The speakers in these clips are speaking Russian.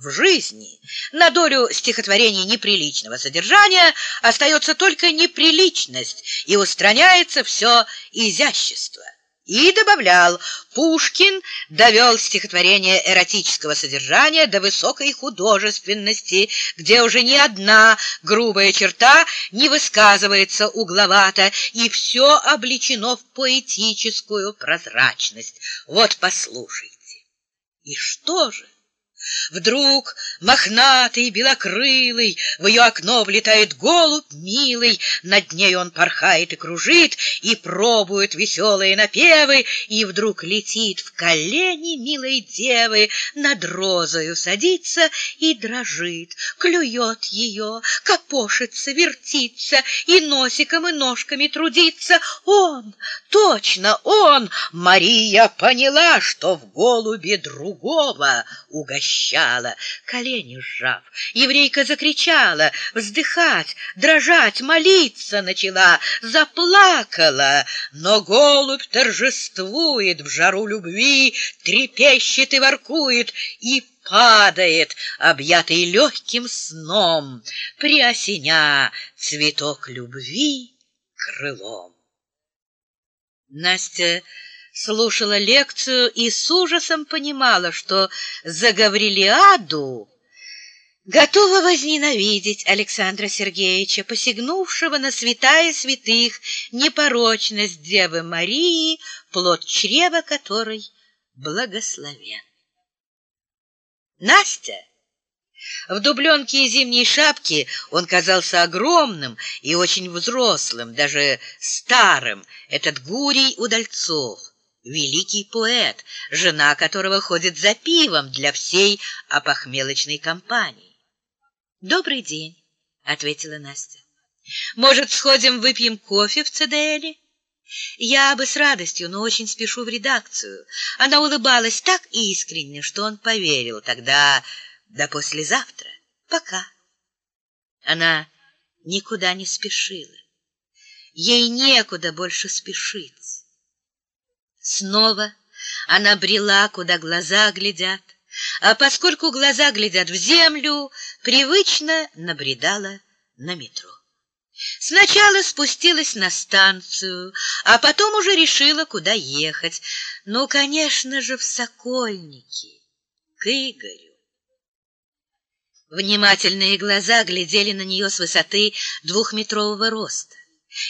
в жизни. На долю стихотворений неприличного содержания остается только неприличность, и устраняется все изящество. И добавлял, Пушкин довел стихотворение эротического содержания до высокой художественности, где уже ни одна грубая черта не высказывается угловато, и все облечено в поэтическую прозрачность. Вот послушайте. И что же? Вдруг мохнатый, белокрылый, в ее окно влетает голубь милый, над ней он порхает и кружит, и пробует веселые напевы, и вдруг летит в колени милой девы, над розою садится и дрожит, клюет ее, копошится, вертится, и носиком и ножками трудится. Он, точно он! Мария поняла, что в голубе другого угощает трещала, колени сжав. Еврейка закричала, вздыхать, дрожать, молиться начала, заплакала. Но голубь торжествует в жару любви, трепещет и воркует, и падает, объятый легким сном, приосеня цветок любви крылом. Настя слушала лекцию и с ужасом понимала, что за Гаврилиаду готова возненавидеть Александра Сергеевича, посягнувшего на святая святых непорочность Девы Марии, плод чрева которой благословен. Настя! В дубленке и зимней шапке он казался огромным и очень взрослым, даже старым, этот Гурий Удальцов великий поэт, жена которого ходит за пивом для всей опохмелочной компании. «Добрый день», — ответила Настя. «Может, сходим выпьем кофе в ЦДЛе?» Я бы с радостью, но очень спешу в редакцию. Она улыбалась так искренне, что он поверил. Тогда до послезавтра. Пока. Она никуда не спешила. Ей некуда больше спешить. Снова она брела, куда глаза глядят, а поскольку глаза глядят в землю, привычно набредала на метро. Сначала спустилась на станцию, а потом уже решила, куда ехать. Ну, конечно же, в Сокольники, к Игорю. Внимательные глаза глядели на нее с высоты двухметрового роста.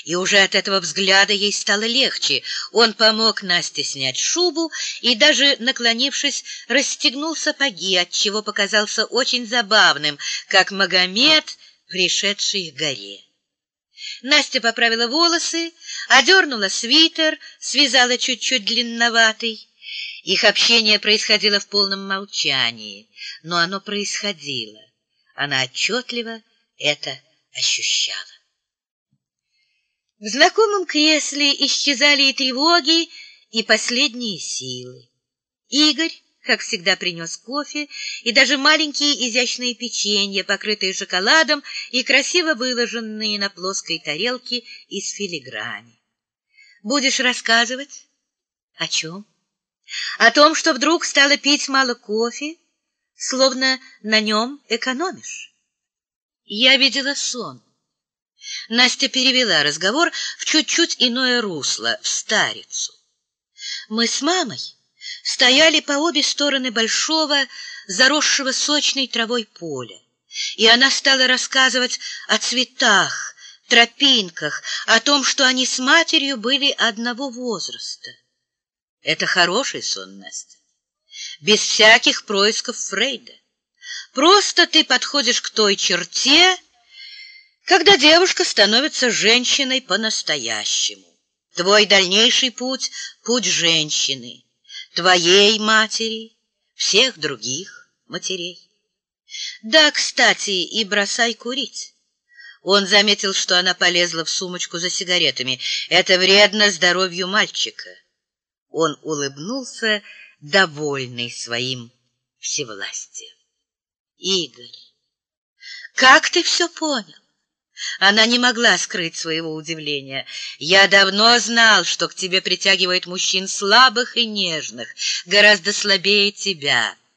И уже от этого взгляда ей стало легче. Он помог Насте снять шубу и, даже наклонившись, расстегнул сапоги, отчего показался очень забавным, как Магомед, пришедший к горе. Настя поправила волосы, одернула свитер, связала чуть-чуть длинноватый. Их общение происходило в полном молчании, но оно происходило. Она отчетливо это ощущала. В знакомом кресле исчезали и тревоги, и последние силы. Игорь, как всегда, принес кофе и даже маленькие изящные печенья, покрытые шоколадом и красиво выложенные на плоской тарелке из филиграни. «Будешь рассказывать?» «О чем?» «О том, что вдруг стала пить мало кофе, словно на нем экономишь». «Я видела сон». Настя перевела разговор в чуть-чуть иное русло, в старицу. Мы с мамой стояли по обе стороны большого, заросшего сочной травой поля, и она стала рассказывать о цветах, тропинках, о том, что они с матерью были одного возраста. Это хороший сон, Настя, без всяких происков Фрейда. Просто ты подходишь к той черте, когда девушка становится женщиной по-настоящему. Твой дальнейший путь — путь женщины, твоей матери, всех других матерей. Да, кстати, и бросай курить. Он заметил, что она полезла в сумочку за сигаретами. Это вредно здоровью мальчика. Он улыбнулся, довольный своим всевластием. Игорь, как ты все понял? Она не могла скрыть своего удивления. «Я давно знал, что к тебе притягивает мужчин слабых и нежных, гораздо слабее тебя.